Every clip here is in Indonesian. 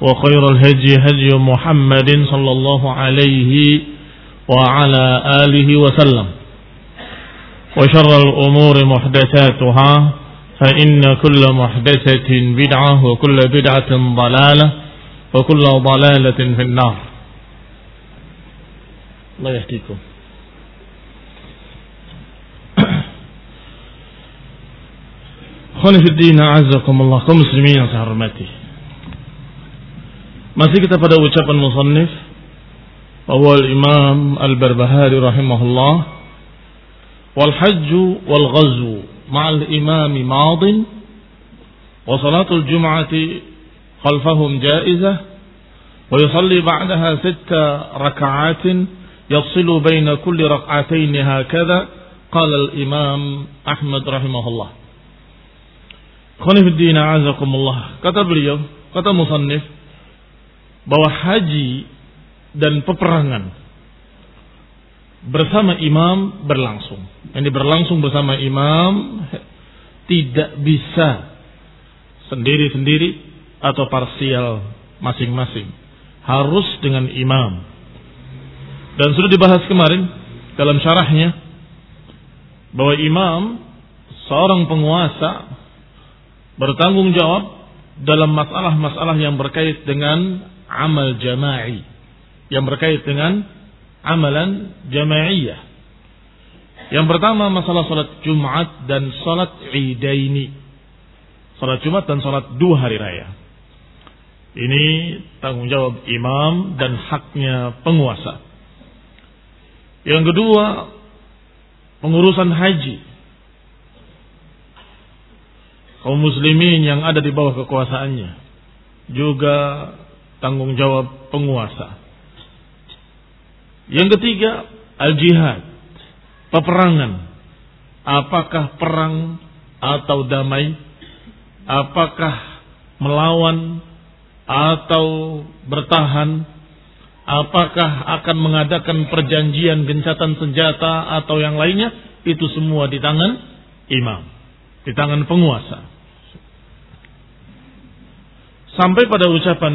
وخير الهدي هدي محمد صلى الله عليه وعلى آله وسلم. وشر الأمور محدثاتها فإن كل محدثة بدعة وكل بدعة ضلالة وكل ضلالة في النار. الله يهديكم. a'azzakumullah kaum muslimin yang saya hormati Masih kita pada ucapan musannif bahwa Imam Al-Barbahari rahimahullah wal hajju wal ghazwu ma'al imam madin wa salatul jum'ati khalfahum jaizah wa yusalli ba'daha sitta raka'atin yafsilu baina kulli rak'atayn hakadha qala al-imam Ahmad rahimahullah Khonifuddin a'azakumullah kata beliau kata musannif bahwa haji dan peperangan bersama imam berlangsung. Ini berlangsung bersama imam tidak bisa sendiri-sendiri atau parsial masing-masing. Harus dengan imam. Dan sudah dibahas kemarin dalam syarahnya bahwa imam seorang penguasa bertanggung jawab dalam masalah-masalah yang berkait dengan amal jama'i yang berkait dengan amalan jamaiyah. Yang pertama masalah salat Jumat dan salat Idaini. Salat Jumat dan salat dua hari raya. Ini tanggung jawab imam dan haknya penguasa. Yang kedua, pengurusan haji. Kaum muslimin yang ada di bawah kekuasaannya juga tanggung jawab penguasa. Yang ketiga, al-jihad, peperangan. Apakah perang atau damai? Apakah melawan atau bertahan? Apakah akan mengadakan perjanjian gencatan senjata atau yang lainnya? Itu semua di tangan imam, di tangan penguasa. Sampai pada ucapan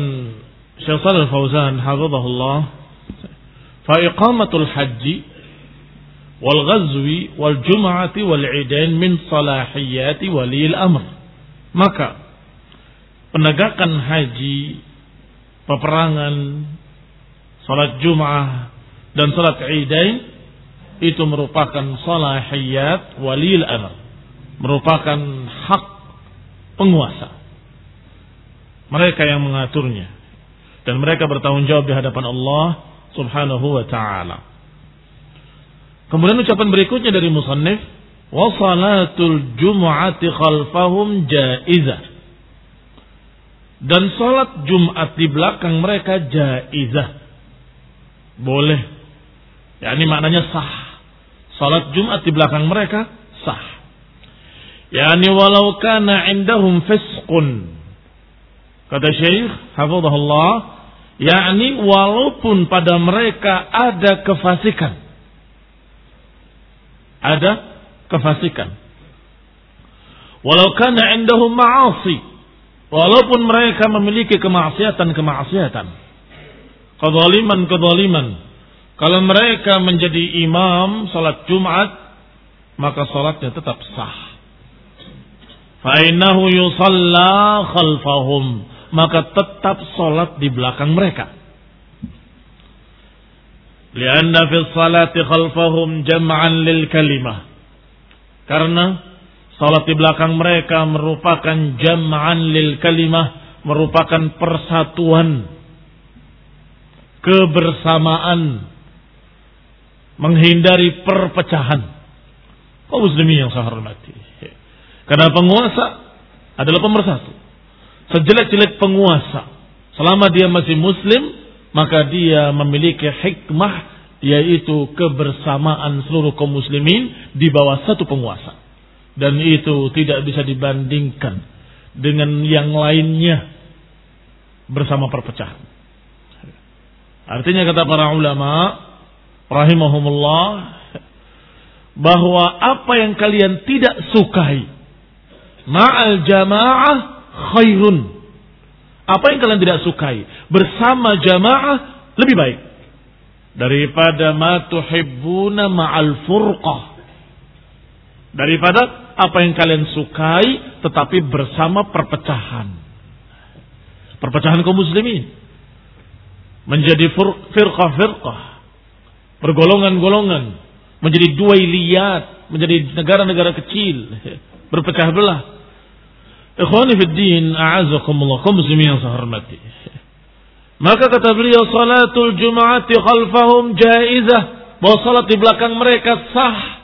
Syekh Shalal Fauzan hafizahullah. Fa iqamatul haji wal ghazwi wal jum'ati wal idain min salahiyati walil amr. Maka penegakan haji peperangan salat Jum'ah dan salat Idain itu merupakan salahiyat walil amr. Merupakan hak penguasa. Mereka yang mengaturnya. Dan mereka bertanggung jawab di hadapan Allah subhanahu wa ta'ala. Kemudian ucapan berikutnya dari musannif. Wa salatul jum'ati khalfahum jaizah. Dan salat Jumat di belakang mereka jaizah. Boleh. Ya ini maknanya sah. Salat Jumat di belakang mereka sah. Yani walau kana indahum fisqun. Kata Syekh Hafizahullah, yakni walaupun pada mereka ada kefasikan. Ada kefasikan. Walau kana indahum ma'asi. Walaupun mereka memiliki kemaksiatan-kemaksiatan. Kezaliman-kezaliman. Kalau mereka menjadi imam salat Jumat, maka salatnya tetap sah. Fa'innahu yusalla khalfahum. Maka tetap sholat di belakang mereka. Lianna fi salati khalfahum jam'an lil kalimah. Karena salat di belakang mereka merupakan jam'an lil kalimah, merupakan persatuan kebersamaan menghindari perpecahan. Kau muslimin yang saya hormati. Karena penguasa adalah pemersatu. Sejelek-jelek penguasa, selama dia masih muslim, maka dia memiliki hikmah yaitu kebersamaan seluruh kaum muslimin di bawah satu penguasa. Dan itu tidak bisa dibandingkan dengan yang lainnya bersama perpecahan. Artinya kata para ulama rahimahumullah bahwa apa yang kalian tidak sukai ma'al jamaah khairun. Apa yang kalian tidak sukai bersama jamaah lebih baik daripada ma tuhibbuna ma'al furqah. Daripada apa yang kalian sukai tetapi bersama perpecahan. Perpecahan kaum muslimin menjadi firqah-firqah, bergolongan-golongan, menjadi dua liat, menjadi negara-negara kecil, berpecah belah. Ikhwani fi din, a'azakumullah, kaum muslimin yang saya hormati. Maka kata beliau, salatul jum'ati khalfahum jaizah. Bahwa salat di belakang mereka sah.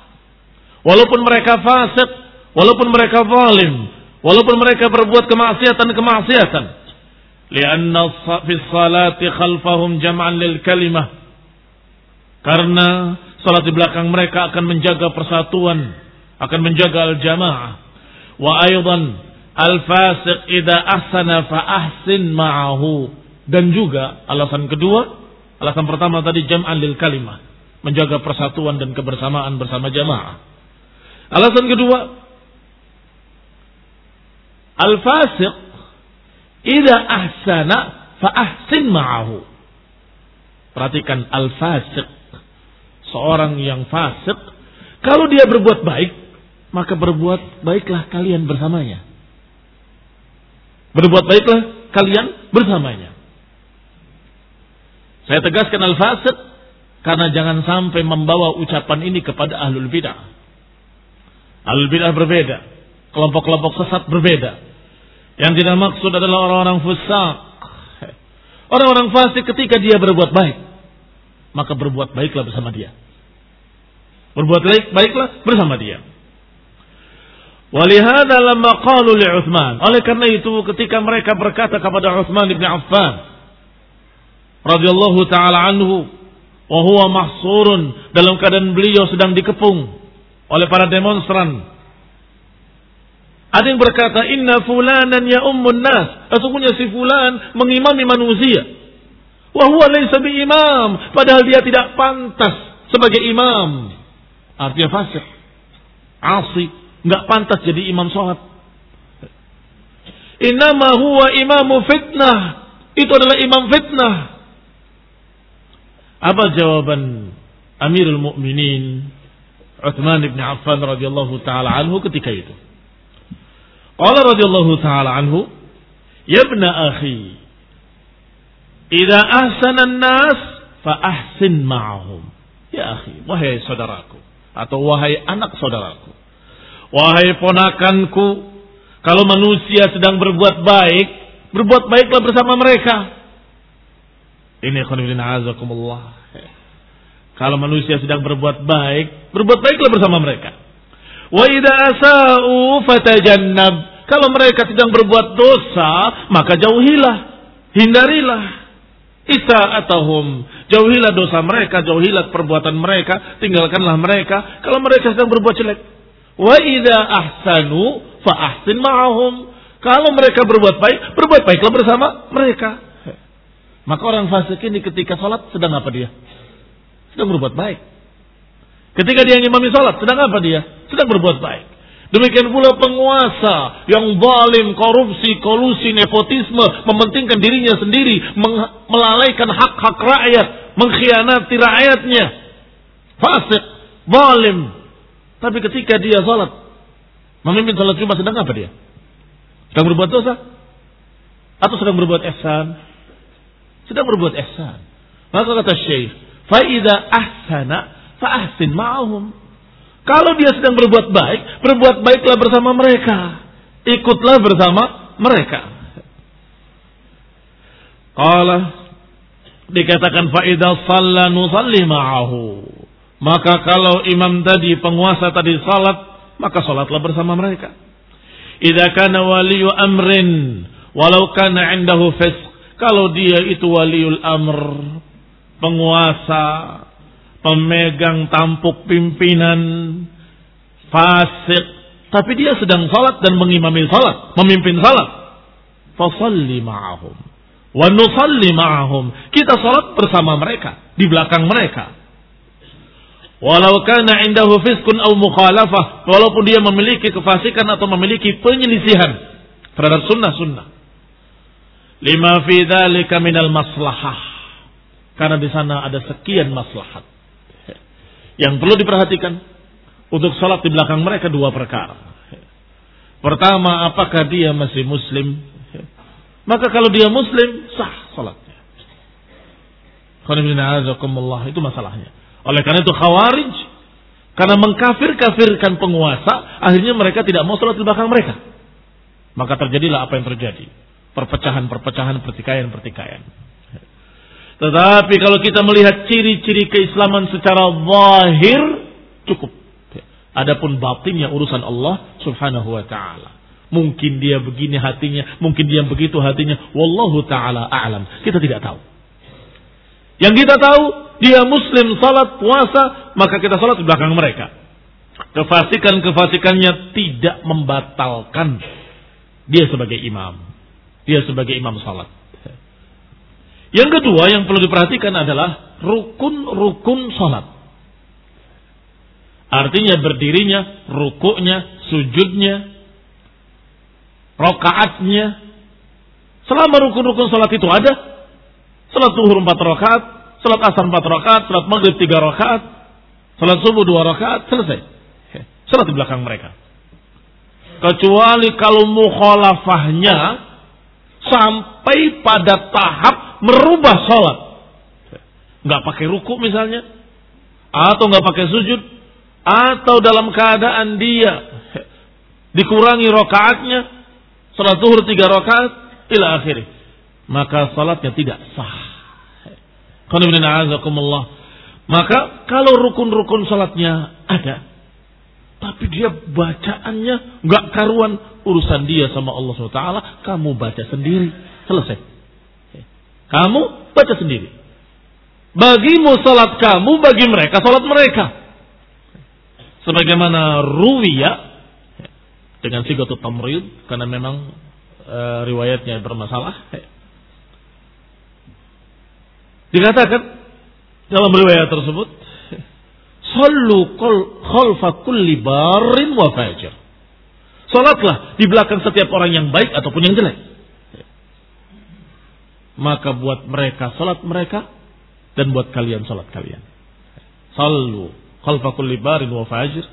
Walaupun mereka fasik, walaupun mereka zalim, walaupun mereka berbuat kemaksiatan-kemaksiatan. Lianna fi salati khalfahum jam'an lil kalimah. Karena salat di belakang mereka akan menjaga persatuan, akan menjaga al-jamaah. Wa aydan Al-fasiq idza ahsana fa ahsin ma'ahu. Dan juga alasan kedua, alasan pertama tadi jam'an lil kalimah, menjaga persatuan dan kebersamaan bersama jamaah. Alasan kedua, al-fasiq idza ahsana fa ahsin ma'ahu. Perhatikan al-fasiq, seorang yang fasik, kalau dia berbuat baik, maka berbuat baiklah kalian bersamanya. Berbuat baiklah kalian bersamanya. Saya tegaskan al-fasid karena jangan sampai membawa ucapan ini kepada ahlul bidah. Ahlul bidah berbeda. Kelompok-kelompok sesat berbeda. Yang tidak maksud adalah orang-orang fusak. Orang-orang fasik ketika dia berbuat baik. Maka berbuat baiklah bersama dia. Berbuat baik, baiklah bersama dia. Walihada lama qalu li Uthman. Oleh karena itu ketika mereka berkata kepada Uthman bin Affan radhiyallahu taala anhu wa huwa mahsurun dalam keadaan beliau sedang dikepung oleh para demonstran. Ada yang berkata inna fulanan ya ummun nas. Sesungguhnya si fulan mengimami manusia. Wa huwa laysa bi imam, padahal dia tidak pantas sebagai imam. Artinya fasik. Asi nggak pantas jadi imam sholat. Inama huwa imamu fitnah. Itu adalah imam fitnah. Apa jawaban Amirul Mukminin Uthman bin Affan radhiyallahu taala anhu ketika itu? Qala radhiyallahu taala anhu, "Ya ibn akhi, idza ahsana an-nas fa ahsin ma'ahum." Ya akhi, wahai saudaraku atau wahai anak saudaraku. Wahai ponakanku, kalau manusia sedang berbuat baik, Berbuat baiklah bersama mereka. Ini khonibina azakumullah. Kalau manusia sedang berbuat baik, berbuat baiklah bersama mereka. Wa idza asa'u fatajannab. Kalau mereka sedang berbuat dosa, maka jauhilah, hindarilah. Isa'atahum. Jauhilah dosa mereka, jauhilah perbuatan mereka, tinggalkanlah mereka kalau mereka sedang berbuat jelek. Wa idza ahsanu fa ahsin ma'ahum. Kalau mereka berbuat baik, berbuat baiklah bersama mereka. Maka orang fasik ini ketika sholat sedang apa dia? Sedang berbuat baik. Ketika dia ngimami sholat, sedang apa dia? Sedang berbuat baik. Demikian pula penguasa yang zalim, korupsi, kolusi, nepotisme, mementingkan dirinya sendiri, melalaikan hak-hak rakyat, mengkhianati rakyatnya. Fasik, zalim. Tapi ketika dia sholat, memimpin sholat Jumat sedang apa dia? Sedang berbuat dosa? Atau sedang berbuat ihsan? Sedang berbuat ihsan. Maka kata Syekh, "Faida ahsana fa ahsin ma'ahum." Kalau dia sedang berbuat baik, berbuat baiklah bersama mereka. Ikutlah bersama mereka. Qala dikatakan faida salla nusalli ma'ahu. Maka kalau imam tadi penguasa tadi salat, maka salatlah bersama mereka. Idza kana waliyu amrin walau kana indahu fisq. Kalau dia itu waliul amr, penguasa, pemegang tampuk pimpinan, fasik, tapi dia sedang salat dan mengimami salat, memimpin salat. Fasalli ma'ahum. Wa nusalli ma'ahum. Kita salat bersama mereka, di belakang mereka. Walau kana indahu fiskun au mukhalafah, walaupun dia memiliki kefasikan atau memiliki penyelisihan terhadap sunnah-sunnah. Lima fi dzalika minal maslahah. Karena di sana ada sekian maslahat. Yang perlu diperhatikan untuk salat di belakang mereka dua perkara. Pertama, apakah dia masih muslim? Maka kalau dia muslim, sah salatnya. Itu masalahnya. Oleh karena itu khawarij, karena mengkafir-kafirkan penguasa, akhirnya mereka tidak mau salat di belakang mereka. Maka terjadilah apa yang terjadi. Perpecahan-perpecahan, pertikaian-pertikaian. Tetapi kalau kita melihat ciri-ciri keislaman secara zahir cukup. Adapun batinnya urusan Allah Subhanahu wa taala. Mungkin dia begini hatinya, mungkin dia begitu hatinya. Wallahu taala a'lam. Kita tidak tahu. Yang kita tahu dia muslim salat puasa, maka kita salat di belakang mereka. Kefasikan-kefasikannya tidak membatalkan dia sebagai imam. Dia sebagai imam salat. Yang kedua yang perlu diperhatikan adalah rukun-rukun salat. Artinya berdirinya, rukuknya, sujudnya, rokaatnya. Selama rukun-rukun salat itu ada, salat zuhur empat rakaat, salat asar empat rakaat, salat maghrib tiga rakaat, salat subuh dua rakaat, selesai. Salat di belakang mereka. Kecuali kalau mukhalafahnya sampai pada tahap merubah sholat. Nggak pakai ruku misalnya. Atau nggak pakai sujud. Atau dalam keadaan dia dikurangi rokaatnya. Sholat zuhur tiga rokaat. Ila akhirnya. Maka sholatnya tidak sah. Maka kalau rukun-rukun sholatnya ada. Tapi dia bacaannya nggak karuan urusan dia sama Allah SWT. Kamu baca sendiri. Selesai. Kamu baca sendiri. Bagimu salat kamu, bagi mereka salat mereka. Sebagaimana ruwiya dengan sigatul tamrid karena memang e, riwayatnya bermasalah. Dikatakan dalam riwayat tersebut, Sallu khalfa kulli barin wa fajir. Salatlah di belakang setiap orang yang baik ataupun yang jelek maka buat mereka salat mereka dan buat kalian salat kalian. Sallu khalfa kulli barin wa fajir.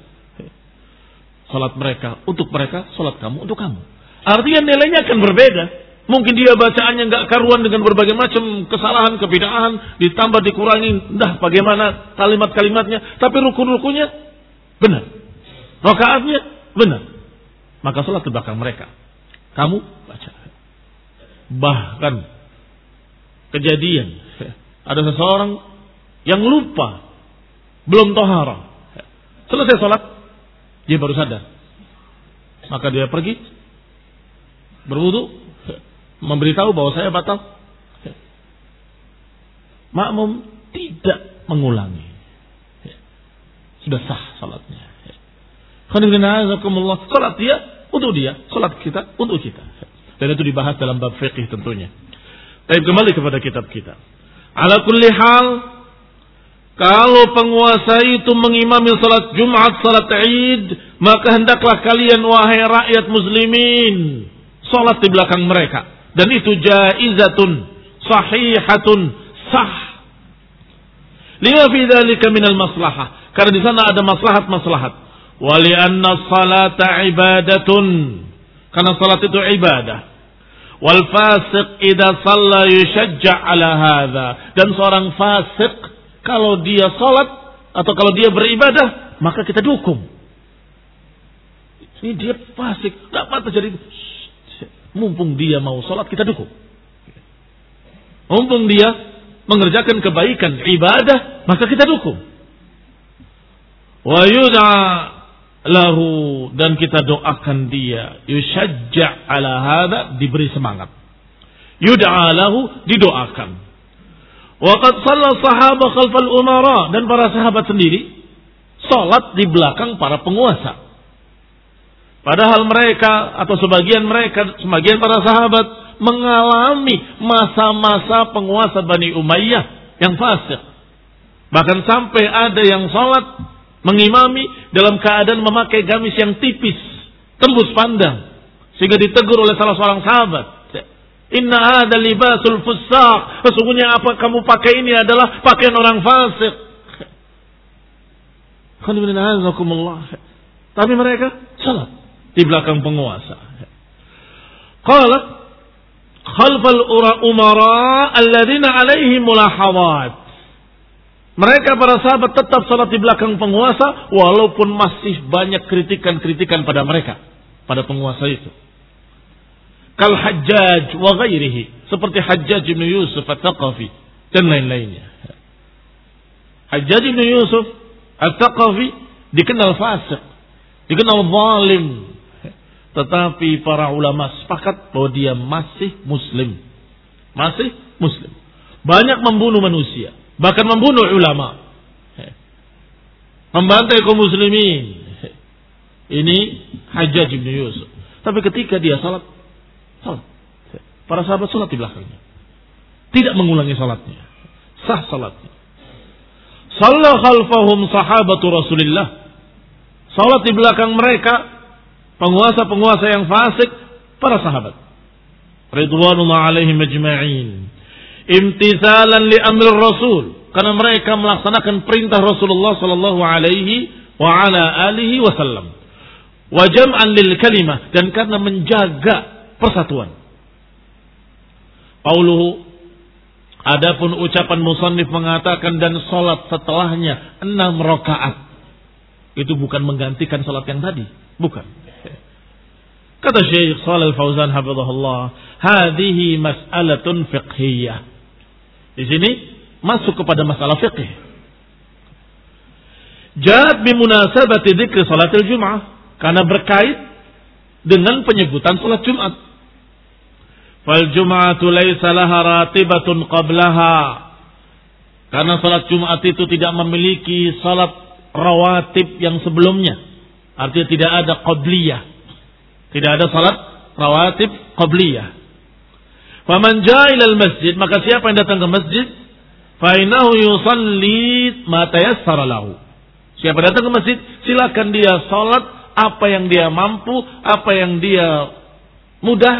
Salat mereka untuk mereka, salat kamu untuk kamu. Artinya nilainya akan berbeda. Mungkin dia bacaannya nggak karuan dengan berbagai macam kesalahan, kebidaan, ditambah dikurangi, entah bagaimana kalimat-kalimatnya, tapi rukun-rukunnya benar. Rakaatnya benar. Maka salat di belakang mereka. Kamu baca. Bahkan kejadian ada seseorang yang lupa belum tohara. Selesai sholat, dia baru sadar. Maka dia pergi berwudu, memberitahu bahwa saya batal. Makmum tidak mengulangi. Sudah sah salatnya. Salat dia untuk dia, salat kita untuk kita. Dan itu dibahas dalam bab fikih tentunya. Tapi kembali kepada kitab kita. Ala kulli hal, kalau penguasa itu mengimami salat Jumat, salat Id, maka hendaklah kalian wahai rakyat muslimin salat di belakang mereka. Dan itu jaizatun, sahihatun, sah. Lima fi dzalika minal maslahah. Karena di sana ada maslahat-maslahat. Wali anna salata ibadatun. Karena salat itu ibadah. Wal fasiq idza shalla yushajja ala hadha. Dan seorang fasik kalau dia salat atau kalau dia beribadah, maka kita dukung. Ini dia fasik, tidak patut jadi mumpung dia mau salat kita dukung. Mumpung dia mengerjakan kebaikan ibadah, maka kita dukung. Wa yud'a lahu dan kita doakan dia yushajja ala hada diberi semangat. Yud'a lahu didoakan. Wa qad shalla sahabah khalfal umara dan para sahabat sendiri salat di belakang para penguasa. Padahal mereka atau sebagian mereka, sebagian para sahabat mengalami masa-masa penguasa Bani Umayyah yang fasik. Bahkan sampai ada yang sholat mengimami dalam keadaan memakai gamis yang tipis, tembus pandang. Sehingga ditegur oleh salah seorang sahabat. Inna ada libasul fusaq. Sesungguhnya apa kamu pakai ini adalah pakaian orang fasik. Tapi mereka salat di belakang penguasa. Qala khalfal umara alladzina alaihim mulahawat. Mereka para sahabat tetap salat di belakang penguasa walaupun masih banyak kritikan-kritikan pada mereka, pada penguasa itu. Kal Hajjaj wa ghairihi, seperti Hajjaj bin Yusuf At-Taqafi dan lain-lainnya. Hajjaj bin Yusuf At-Taqafi dikenal fasik, dikenal zalim. Tetapi para ulama sepakat bahwa dia masih muslim. Masih muslim. Banyak membunuh manusia bahkan membunuh ulama, membantai kaum muslimin. Ini Hajjaj bin Yusuf. Tapi ketika dia salat, salat. Para sahabat salat di belakangnya. Tidak mengulangi salatnya. Sah salatnya. Salah khalfahum sahabatu Rasulullah. Salat di belakang mereka penguasa-penguasa yang fasik para sahabat. Ridwanullah alaihim ajma'in imtisalan li amr rasul karena mereka melaksanakan perintah Rasulullah sallallahu alaihi wa ala alihi wasallam wa jam'an lil kalimah dan karena menjaga persatuan Pauluhu Adapun ucapan musannif mengatakan dan salat setelahnya enam rakaat. Itu bukan menggantikan salat yang tadi, bukan. Kata Syekh Shalal Fauzan hafizahullah, "Hadhihi mas'alatun fiqhiyah." Di sini masuk kepada masalah fikih. Jad bimunasabati dzikri salatil Jum'ah karena berkait dengan penyebutan salat Jumat. Fal Jum'atu laisa laha ratibatun qablaha. Karena salat Jumat itu tidak memiliki salat rawatib yang sebelumnya. Artinya tidak ada qabliyah. Tidak ada salat rawatib qabliyah. Faman ja'ilal masjid, maka siapa yang datang ke masjid, fainahu yusalli ma tayassara lahu. Siapa datang ke masjid, silakan dia salat apa yang dia mampu, apa yang dia mudah,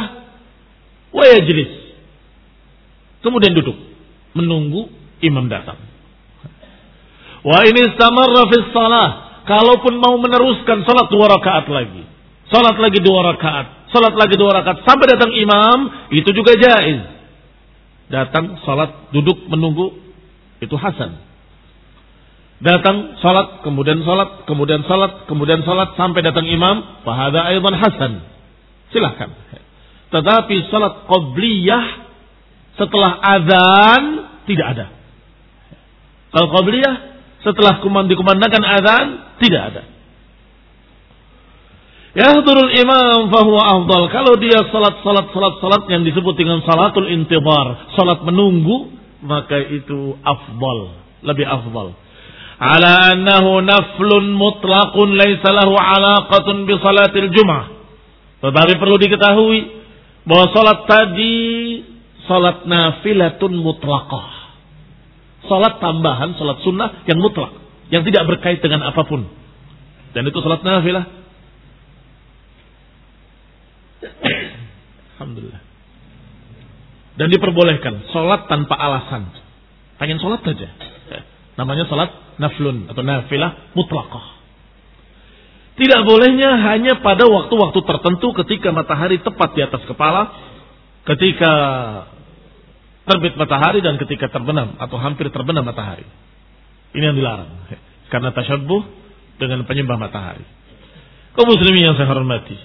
wa yajlis. Kemudian duduk, menunggu imam datang. Wa ini istamarra fi salah, kalaupun mau meneruskan salat dua rakaat lagi. Salat lagi dua rakaat salat lagi dua rakaat sampai datang imam, itu juga jaiz. Datang salat duduk menunggu itu hasan. Datang salat kemudian salat kemudian salat kemudian salat sampai datang imam, fahada aidan hasan. Silahkan. Tetapi salat qabliyah setelah azan tidak ada. Kalau qabliyah setelah dikumandangkan azan tidak ada. Yahdurul imam fahuwa afdal. Kalau dia salat salat salat salat yang disebut dengan salatul intibar, salat menunggu, maka itu afdal, lebih afdal. Ala annahu naflun mutlaqun laisa lahu alaqatun bi salatil jum'ah. Tetapi perlu diketahui bahwa salat tadi salat nafilatun mutlaqah. Salat tambahan, salat sunnah yang mutlak, yang tidak berkait dengan apa pun. Dan itu salat nafilah Alhamdulillah. Dan diperbolehkan sholat tanpa alasan. Pengen sholat saja. Namanya sholat naflun atau nafilah mutlaqah. Tidak bolehnya hanya pada waktu-waktu tertentu ketika matahari tepat di atas kepala, ketika terbit matahari dan ketika terbenam atau hampir terbenam matahari. Ini yang dilarang. Karena tasyabuh dengan penyembah matahari. Kau muslimin yang saya hormati.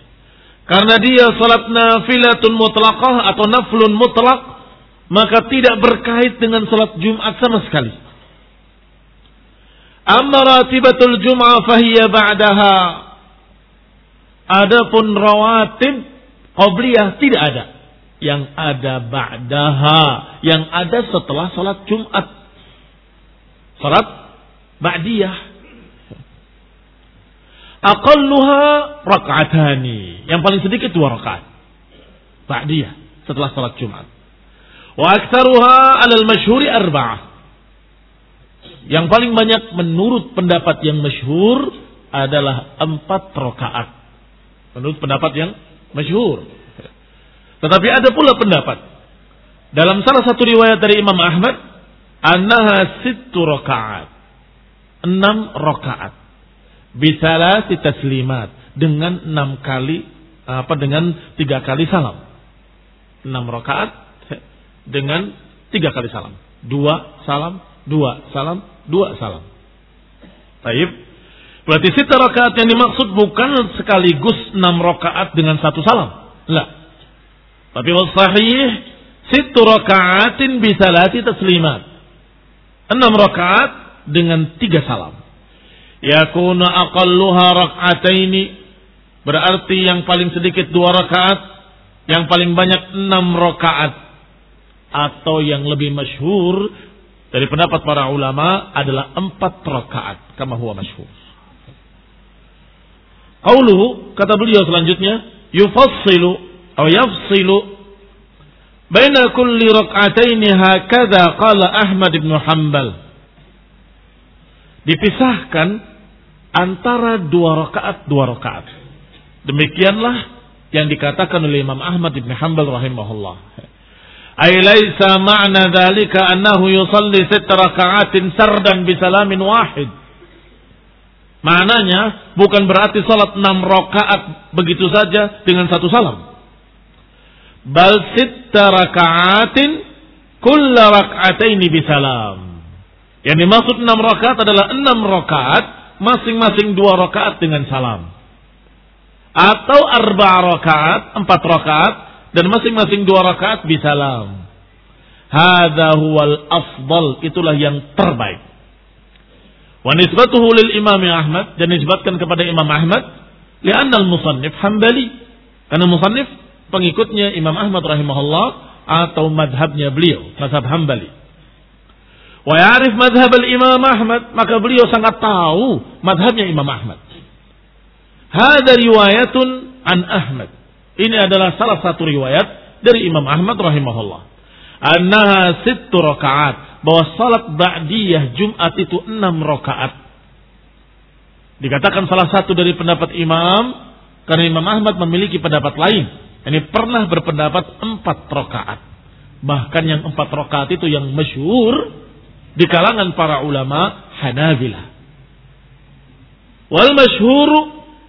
Karena dia salat nafilatun mutlaqah atau naflun mutlak, maka tidak berkait dengan salat Jumat sama sekali. Amma ratibatul Jum'ah fahiya ba'daha. Adapun rawatib qabliyah tidak ada. Yang ada ba'daha, yang ada setelah salat Jumat. Salat ba'diyah Aqalluha rak'atani. Yang paling sedikit dua rakaat. Ba'diyah setelah salat Jumat. Wa aktsaruha 'alal masyhuri arba'ah. Yang paling banyak menurut pendapat yang masyhur adalah empat rakaat. Menurut pendapat yang masyhur. Tetapi ada pula pendapat dalam salah satu riwayat dari Imam Ahmad, annaha sittu rakaat. Enam rakaat bisalah taslimat. Dengan enam kali apa dengan tiga kali salam. Enam rakaat dengan tiga kali salam. Dua salam dua salam dua salam. Taib berarti sita rakaat yang dimaksud bukan sekaligus enam rakaat dengan satu salam. Lah. Tapi sahih situ rakaatin bisalati taslimat. Enam rakaat dengan tiga salam yakuna aqalluha rak'ataini. Berarti yang paling sedikit dua rakaat yang paling banyak enam rakaat. Atau yang lebih masyhur dari pendapat para ulama adalah empat rakaat kama huwa masyhur. Qauluhu kata beliau selanjutnya yufassilu atau yafsilu baina kulli rak'ataini hakadha qala Ahmad bin Hanbal. Dipisahkan antara dua rakaat dua rakaat. Demikianlah yang dikatakan oleh Imam Ahmad bin Hanbal rahimahullah. Ay laisa ma'na dzalika annahu yusalli sitt raka'atin sardan bi salamin wahid. Maknanya bukan berarti salat enam rakaat begitu saja dengan satu salam. Bal sitt raka'atin kulla raka'ataini bi salam. Yang dimaksud enam rakaat adalah enam rakaat masing-masing dua rakaat dengan salam. Atau arba rakaat, empat rakaat, dan masing-masing dua rakaat bisalam. Hada huwal afdal, itulah yang terbaik. Wa nisbatuhu lil imam Ahmad, dan nisbatkan kepada Imam Ahmad, li'anna al-musannif hambali. Karena musannif pengikutnya Imam Ahmad rahimahullah, atau madhabnya beliau, mazhab hambali. Wa ya'rif madhab al-Imam Ahmad, maka beliau sangat tahu madhabnya Imam Ahmad. Hada riwayatun an Ahmad. Ini adalah salah satu riwayat dari Imam Ahmad rahimahullah. Annaha sittu rakaat. Bahwa salat ba'diyah Jumat itu enam rakaat. Dikatakan salah satu dari pendapat imam. Karena Imam Ahmad memiliki pendapat lain. Ini pernah berpendapat empat rakaat. Bahkan yang empat rakaat itu yang masyhur di kalangan para ulama Hanabilah. Wal masyhur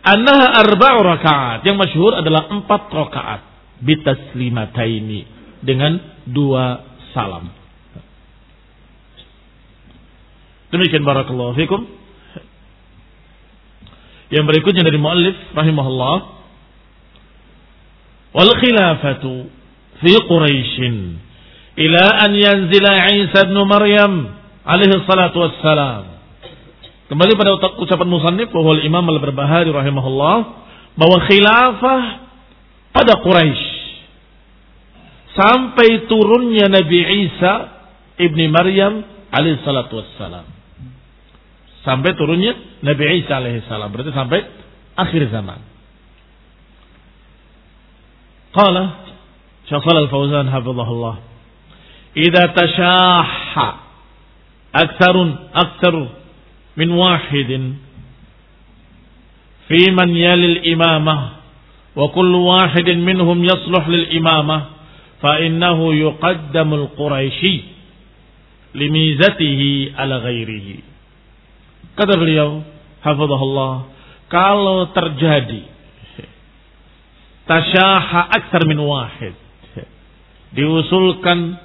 annaha arba'u rakaat. Yang masyhur adalah empat rakaat bitaslimataini dengan dua salam. Demikian barakallahu fikum. Yang berikutnya dari muallif rahimahullah wal khilafatu fi Quraisy ila an yanzila Isa ibn Maryam alaihi salatu wassalam. Kembali pada ucapan musannif bahwa Imam Al-Barbahari rahimahullah bahwa khilafah pada Quraisy sampai turunnya Nabi Isa ibni Maryam alaihi salatu wassalam. Sampai turunnya Nabi Isa alaihi salam. Berarti sampai akhir zaman. Qala Syekh Al-Fauzan hafizahullah. Idza tashahha aktsarun aktsar min wahidin fi man yalil imamah wa kullu wahidin minhum yasluh lil imamah fa innahu yuqaddamul quraisy limizatihi ala ghairihi. Kata beliau, hafizahullah, kalau terjadi tasyaha aksar min wahid, diusulkan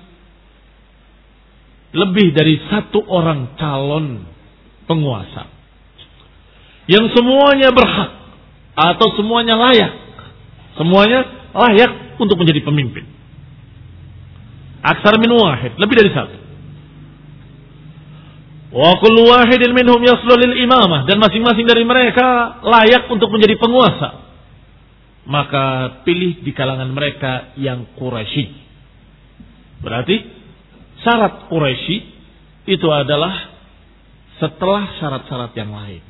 lebih dari satu orang calon penguasa yang semuanya berhak atau semuanya layak, semuanya layak untuk menjadi pemimpin. Aksar min wahid, lebih dari satu. Wa kullu wahidin minhum yaslu lil imamah dan masing-masing dari mereka layak untuk menjadi penguasa. Maka pilih di kalangan mereka yang Quraisy. Berarti syarat Quraisy itu adalah setelah syarat-syarat yang lain.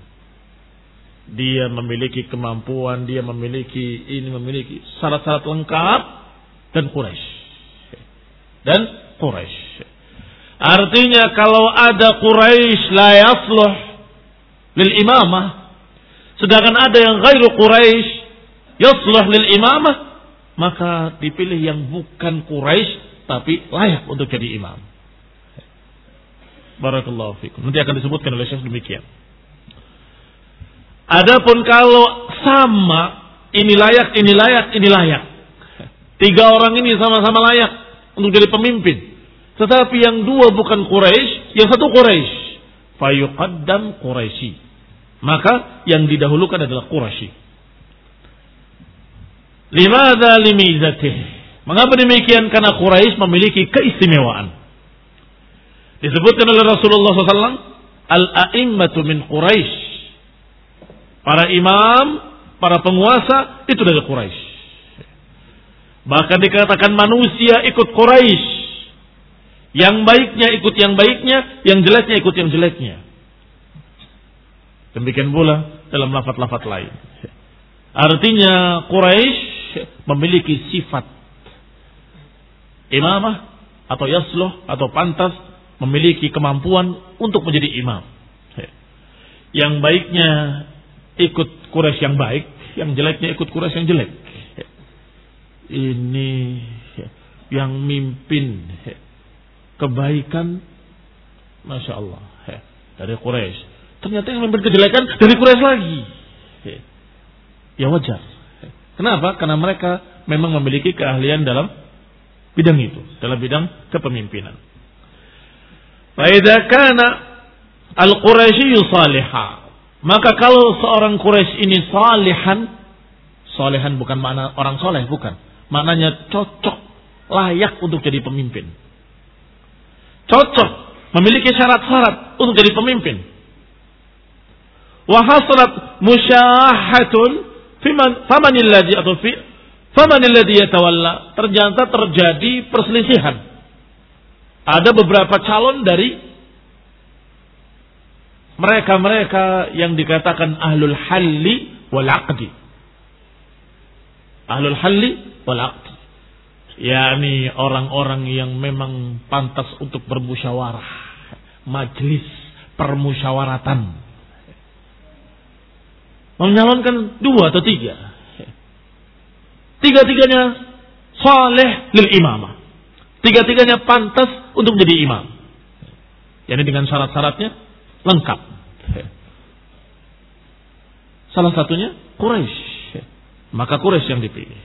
Dia memiliki kemampuan, dia memiliki ini memiliki syarat-syarat lengkap dan Quraisy. Dan Quraisy. Artinya kalau ada Quraisy la yasluh lil imamah, sedangkan ada yang ghairu Quraisy yasluh lil imamah, maka dipilih yang bukan Quraisy tapi layak untuk jadi imam. Barakallahu fikum. Nanti akan disebutkan oleh Syekh demikian. Adapun kalau sama ini layak, ini layak, ini layak. Tiga orang ini sama-sama layak untuk jadi pemimpin. Tetapi yang dua bukan Quraisy, yang satu Quraisy. Fayuqaddam Quraisy. Maka yang didahulukan adalah Quraisy. Limadha limizatih. Mengapa demikian? Karena Quraisy memiliki keistimewaan. Disebutkan oleh Rasulullah SAW, Al-a'immatu min Quraisy. Para imam, para penguasa, itu dari Quraisy. Bahkan dikatakan manusia ikut Quraisy yang baiknya ikut yang baiknya, yang jeleknya ikut yang jeleknya. Demikian pula dalam lafat-lafat lain. Artinya Quraisy memiliki sifat imamah atau yasluh atau pantas memiliki kemampuan untuk menjadi imam. Yang baiknya ikut Quraisy yang baik, yang jeleknya ikut Quraisy yang jelek. Ini yang mimpin kebaikan Masya Allah dari Quraisy. Ternyata yang memberi kejelekan dari Quraisy lagi. Ya wajar. Kenapa? Karena mereka memang memiliki keahlian dalam bidang itu, dalam bidang kepemimpinan. Faida kana al-Quraisy salihah. Maka kalau seorang Quraisy ini salihan, salihan bukan makna orang soleh, bukan. Maknanya cocok, layak untuk jadi pemimpin cocok, memiliki syarat-syarat untuk jadi pemimpin. Wahasrat musyahatun fiman famanilladzi atau fi famanilladzi yatawalla. Ternyata terjadi perselisihan. Ada beberapa calon dari mereka-mereka yang dikatakan ahlul halli wal aqdi. Ahlul halli wal aqdi yakni orang-orang yang memang pantas untuk bermusyawarah, majlis permusyawaratan. Menyalonkan dua atau tiga. Tiga-tiganya saleh lil imamah. Tiga-tiganya pantas untuk menjadi imam. Yani dengan syarat-syaratnya lengkap. Salah satunya Quraisy. Maka Quraisy yang dipilih.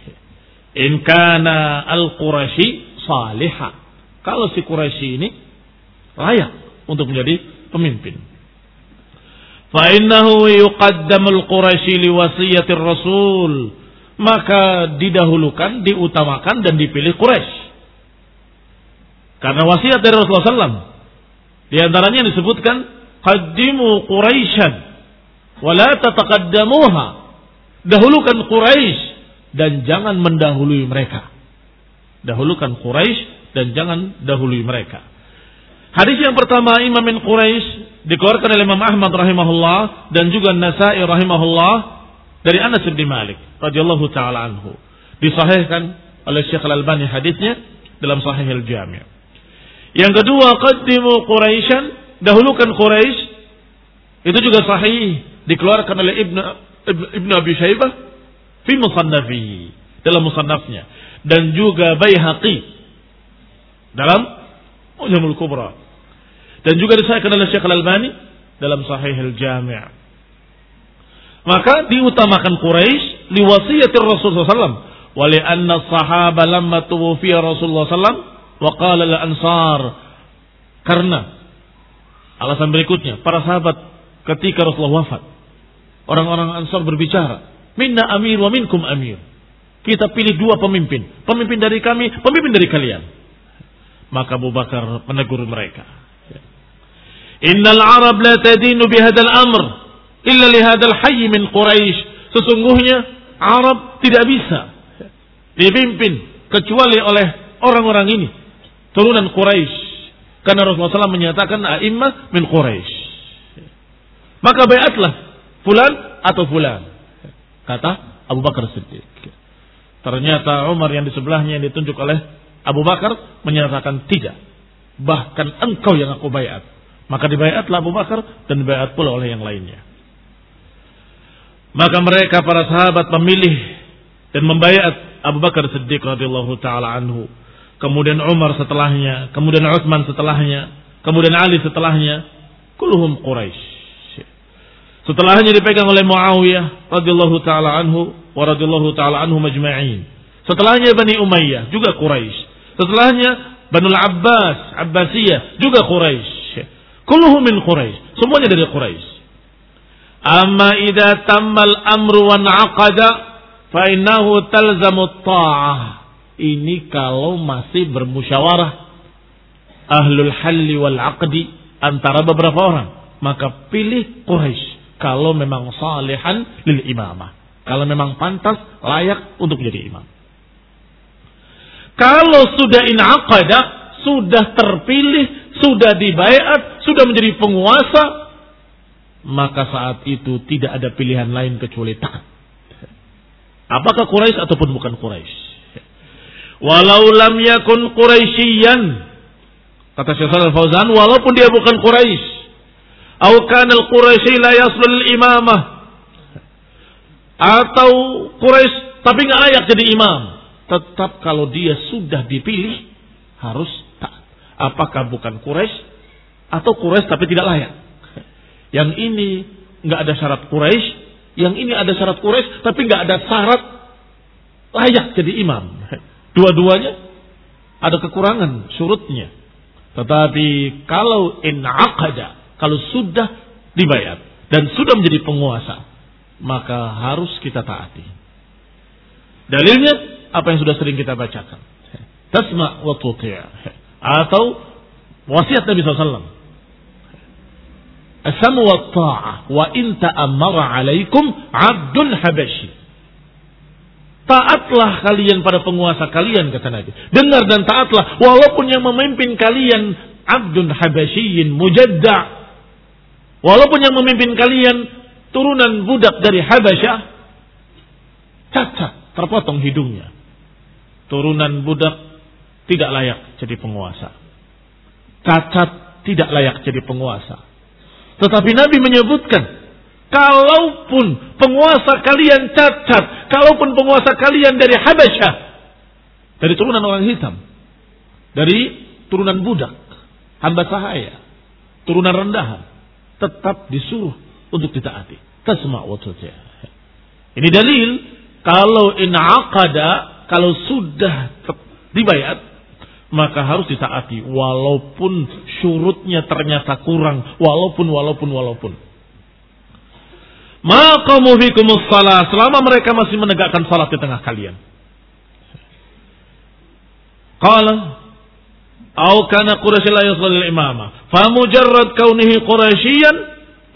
In kana al-Quraisy salihah. Kalau si Quraisy ini layak untuk menjadi pemimpin. Fa innahu yuqaddamu al-Quraisy li wasiyatir Rasul. Maka didahulukan, diutamakan dan dipilih Quraisy. Karena wasiat dari Rasulullah SAW. Di antaranya disebutkan, Qaddimu Quraisyan, wala tataqaddamuha. Dahulukan Quraisy dan jangan mendahului mereka. Dahulukan Quraisy dan jangan dahului mereka. Hadis yang pertama Imam Quraisy dikeluarkan oleh Imam Ahmad rahimahullah dan juga Nasai rahimahullah dari Anas bin Malik radhiyallahu taala anhu. Disahihkan oleh Syekh Al-Albani hadisnya dalam Sahih Al-Jami'. Yang kedua, qaddimu Quraisyan, dahulukan Quraisy. Itu juga sahih. Dikeluarkan oleh Ibnu Ibn Abi Syaibah fi musannafi dalam musannafnya. Dan juga Baihaqi. Dalam Mujamul Kubra. Dan juga disahkan oleh Syekh Al-Albani dalam Sahih Al-Jami' maka diutamakan Quraisy liwasiyati Rasulullah SAW wa li anna sahaba lamma tuwfiya Rasulullah SAW Wa qala ansar karena alasan berikutnya para sahabat ketika Rasulullah wafat orang-orang Ansar berbicara minna amir wa minkum amir. Kita pilih dua pemimpin pemimpin dari kami pemimpin dari kalian. Maka Abu Bakar menegur mereka. Innal Arab la tadinu bihadal amr illa lihadal hayy min Quraisy sesungguhnya Arab tidak bisa dipimpin kecuali oleh orang-orang ini turunan Quraisy. Karena Rasulullah SAW menyatakan a'immah min Quraisy. Maka bayatlah fulan atau fulan. Kata Abu Bakar Siddiq. Ternyata Umar yang di sebelahnya yang ditunjuk oleh Abu Bakar menyatakan tidak. Bahkan engkau yang aku bayat. Maka dibayatlah Abu Bakar dan dibayat pula oleh yang lainnya. Maka mereka para sahabat memilih dan membayat Abu Bakar Siddiq radhiyallahu taala anhu kemudian Umar setelahnya, kemudian Utsman setelahnya, kemudian Ali setelahnya, kulluhum Quraisy. Setelahnya dipegang oleh Muawiyah radhiyallahu taala anhu wa radhiyallahu taala anhu majma'in. Setelahnya Bani Umayyah juga Quraisy. Setelahnya Banu Abbas, Abbasiyah juga Quraisy. Kulluhum min Quraisy. Semuanya dari Quraisy. Amma idza tammal amru wa aqada fa innahu talzamu ta'ah. Ini kalau masih bermusyawarah ahlul halli wal aqdi antara beberapa orang maka pilih Quraisy kalau memang salihan lil imamah. Kalau memang pantas layak untuk menjadi imam. Kalau sudah inaqada sudah terpilih sudah dibayat sudah menjadi penguasa maka saat itu tidak ada pilihan lain kecuali taat apakah Quraisy ataupun bukan Quraisy Walau lam yakun Quraisyian. Kata Syekh Al-Fauzan, walaupun dia bukan Quraisy. Atau kana al-Quraisy la yaslul imamah. Atau Quraisy tapi nggak layak jadi imam. Tetap kalau dia sudah dipilih harus tak. Apakah bukan Quraisy atau Quraisy tapi tidak layak? Yang ini nggak ada syarat Quraisy, yang ini ada syarat Quraisy tapi nggak ada syarat layak jadi imam. Dua-duanya ada kekurangan surutnya. Tetapi kalau in aqada, kalau sudah dibayar dan sudah menjadi penguasa, maka harus kita taati. Dalilnya apa yang sudah sering kita bacakan. Tasma wa atau wasiat Nabi SAW. Wa ta'ah wa in alaikum. Taatlah kalian pada penguasa kalian kata Nabi. Dengar dan taatlah walaupun yang memimpin kalian abdun habasyiin mujadda. Walaupun yang memimpin kalian turunan budak dari Habasyah cacat, terpotong hidungnya. Turunan budak tidak layak jadi penguasa. Cacat tidak layak jadi penguasa. Tetapi Nabi menyebutkan Kalaupun penguasa kalian cacat, kalaupun penguasa kalian dari Habasyah, dari turunan orang hitam, dari turunan budak, hamba sahaya, turunan rendahan, tetap disuruh untuk ditaati. Tasma wa Ini dalil kalau in aqada, kalau sudah dibayar, maka harus ditaati walaupun syurutnya ternyata kurang, walaupun walaupun walaupun. Maqamu fikumus salah. Selama mereka masih menegakkan salat di tengah kalian. Qala Au kana Quraisy la yusalli imama. Fa mujarrad kaunihi Quraisyan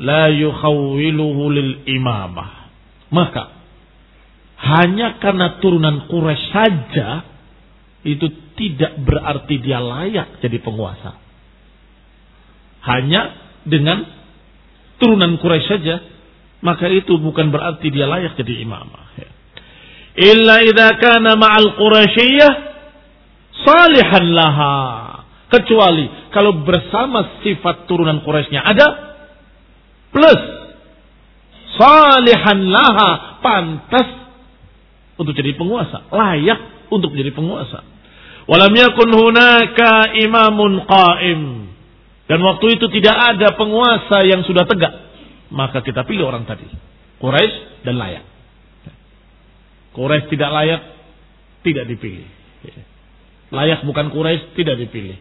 la yukhawwiluhu lil imamah. Maka hanya karena turunan Quraisy saja itu tidak berarti dia layak jadi penguasa. Hanya dengan turunan Quraisy saja maka itu bukan berarti dia layak jadi imamah. Illa idza kana ma'al Quraisyiyah salihan laha. Kecuali kalau bersama sifat turunan Quraisynya ada plus salihan laha pantas untuk jadi penguasa, layak untuk menjadi penguasa. Walam yakun hunaka imamun qaim. Dan waktu itu tidak ada penguasa yang sudah tegak. Maka kita pilih orang tadi. Quraisy dan layak. Quraisy tidak layak, tidak dipilih. Layak bukan Quraisy, tidak dipilih.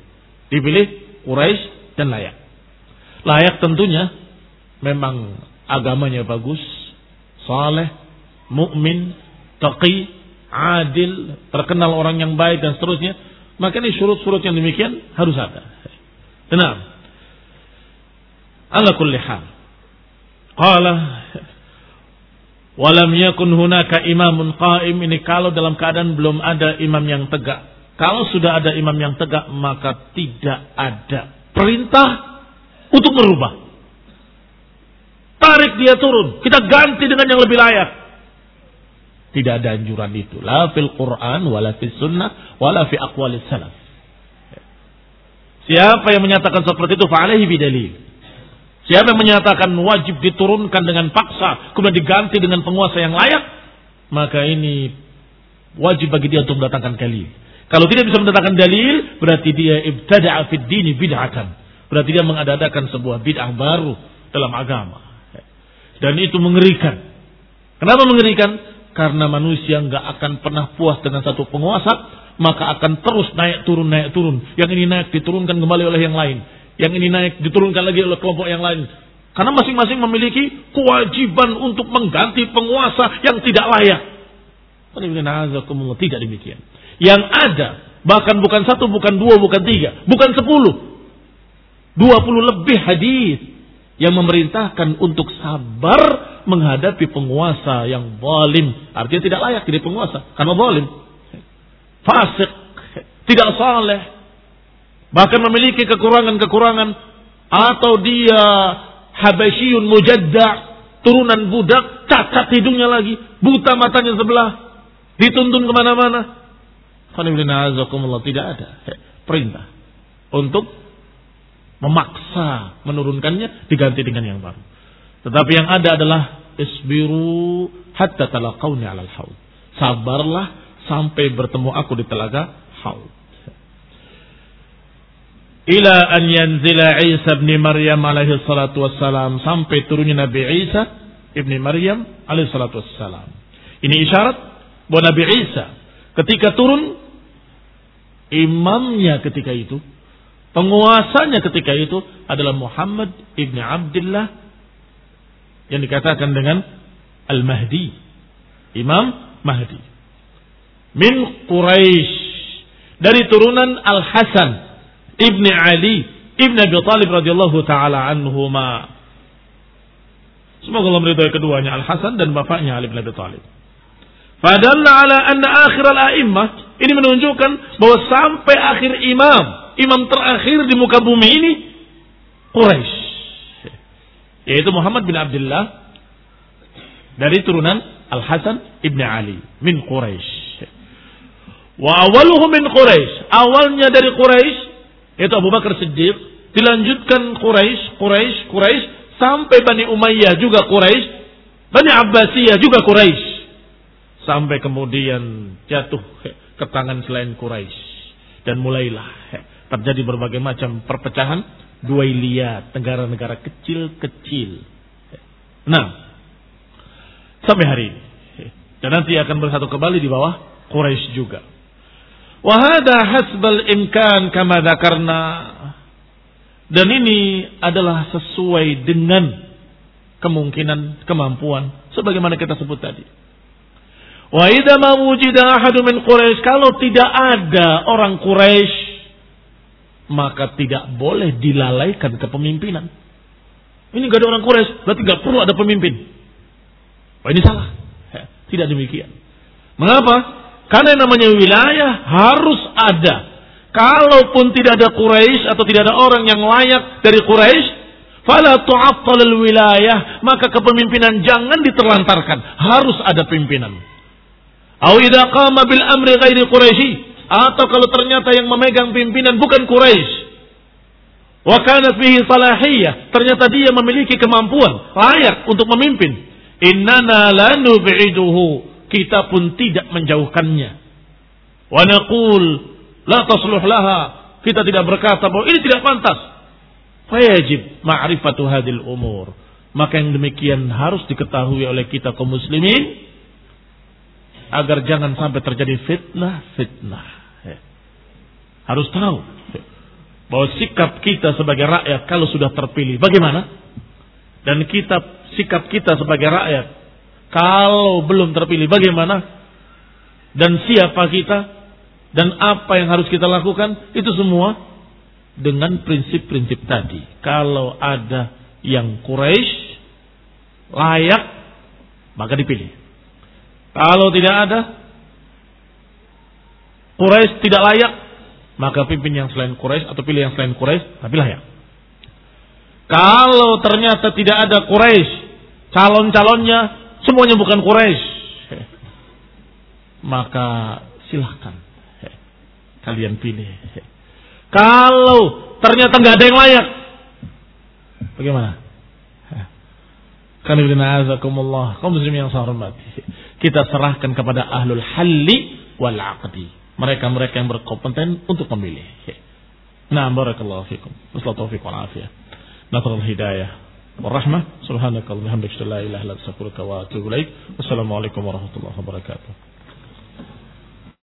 Dipilih Quraisy dan layak. Layak tentunya memang agamanya bagus, saleh, mukmin, taqi, adil, terkenal orang yang baik dan seterusnya. Maka ini surut-surut yang demikian harus ada. Tenang. Ala kulli hal. Qala Walam yakun hunaka imamun qaim ini kalau dalam keadaan belum ada imam yang tegak kalau sudah ada imam yang tegak, maka tidak ada perintah untuk merubah. Tarik dia turun, kita ganti dengan yang lebih layak. Tidak ada anjuran itu. La fil Quran, wala fil sunnah, wala fi aqwalis salaf. Siapa yang menyatakan seperti itu, fa'alaihi bidalil. Siapa yang menyatakan wajib diturunkan dengan paksa, kemudian diganti dengan penguasa yang layak, maka ini wajib bagi dia untuk mendatangkan dalil. Kalau tidak bisa mendatangkan dalil, berarti dia ibtada'a fid dini bid'atan. Berarti dia mengadakan sebuah bid'ah baru dalam agama. Dan itu mengerikan. Kenapa mengerikan? Karena manusia nggak akan pernah puas dengan satu penguasa, maka akan terus naik turun naik turun. Yang ini naik diturunkan kembali oleh yang lain. Yang ini naik diturunkan lagi oleh kelompok yang lain. Karena masing-masing memiliki kewajiban untuk mengganti penguasa yang tidak layak. Tidak demikian. Yang ada, bahkan bukan satu, bukan dua, bukan tiga, bukan sepuluh. Dua puluh lebih hadis yang memerintahkan untuk sabar menghadapi penguasa yang zalim. Artinya tidak layak jadi penguasa karena zalim. Fasik, tidak saleh, bahkan memiliki kekurangan-kekurangan atau dia habasyun mujadda, turunan budak, cacat hidungnya lagi, buta matanya sebelah, dituntun ke mana-mana, tidak ada perintah untuk memaksa menurunkannya diganti dengan yang baru. Tetapi yang ada adalah isbiru hatta talaqawni 'alal haud. Sabarlah sampai bertemu aku di telaga haud. Ila an yanzila Isa bin Maryam alaihi salatu wassalam sampai turunnya Nabi Isa ibni Maryam alaihi salatu wassalam. Ini isyarat bahwa Nabi Isa ketika turun imamnya ketika itu, penguasanya ketika itu adalah Muhammad ibni Abdullah yang dikatakan dengan Al-Mahdi. Imam Mahdi. Min Quraisy. Dari turunan Al-Hasan ibni Ali ibni Abi Talib radhiyallahu taala anhuma. Semoga Allah meridhai keduanya Al-Hasan dan bapaknya Ali bin Abi Talib. Fadalla ala anna akhir al-a'immah ini menunjukkan bahwa sampai akhir imam, imam terakhir di muka bumi ini Quraisy. Yaitu Muhammad bin Abdullah dari turunan Al Hasan ibn Ali min Quraisy. Wa awaluhu min Quraisy. Awalnya dari Quraisy yaitu Abu Bakar Siddiq, dilanjutkan Quraisy, Quraisy, Quraisy sampai Bani Umayyah juga Quraisy, Bani Abbasiyah juga Quraisy. Sampai kemudian jatuh ke tangan selain Quraisy dan mulailah terjadi berbagai macam perpecahan dua lihat negara-negara kecil-kecil. Nah, sampai hari ini dan nanti akan bersatu kembali di bawah Quraisy juga. Wahada hasbal imkan kama karena dan ini adalah sesuai dengan kemungkinan, kemampuan sebagaimana kita sebut tadi. Wa idza ma wujida Quraisy kalau tidak ada orang Quraisy maka tidak boleh dilalaikan kepemimpinan. Ini gak ada orang Quraisy, berarti gak perlu ada pemimpin. Wah ini salah. Tidak demikian. Mengapa? Karena yang namanya wilayah harus ada. Kalaupun tidak ada Quraisy atau tidak ada orang yang layak dari Quraisy, fala tu'attal wilayah, maka kepemimpinan jangan diterlantarkan, harus ada pimpinan. Au idza qama bil amri ghairi Quraisy, atau kalau ternyata yang memegang pimpinan bukan Quraisy, wa kanat fihi salahiyah, ternyata dia memiliki kemampuan layak untuk memimpin, innana la nub'iduhu. Kita pun tidak menjauhkannya. Wa naqul la tasluh laha. Kita tidak berkata bahwa ini tidak pantas. Fayajib ma'rifatu hadil umur. Maka yang demikian harus diketahui oleh kita kaum muslimin agar jangan sampai terjadi fitnah fitnah harus tahu bahwa sikap kita sebagai rakyat kalau sudah terpilih bagaimana dan kita sikap kita sebagai rakyat. Kalau belum terpilih bagaimana? Dan siapa kita? Dan apa yang harus kita lakukan? Itu semua dengan prinsip-prinsip tadi. Kalau ada yang Quraisy layak, maka dipilih. Kalau tidak ada Quraisy tidak layak, maka pimpin yang selain Quraisy atau pilih yang selain Quraisy, tapi layak. Kalau ternyata tidak ada Quraisy calon-calonnya semuanya bukan Quraisy. Maka silahkan kalian pilih. Kalau ternyata nggak ada yang layak, bagaimana? Kanibinazakumullah, kaum muslim yang saya hormati. Kita serahkan kepada ahlul halli wal aqdi. Mereka-mereka yang berkompeten untuk memilih. Nah, barakallahu fikum. Wassalamu taufiq wal afiyah. Nasrul hidayah warahmah. Subhanakallahumma hamdaka la ilaha illa anta astaghfiruka wa atubu ilaik. Wassalamualaikum warahmatullahi wabarakatuh.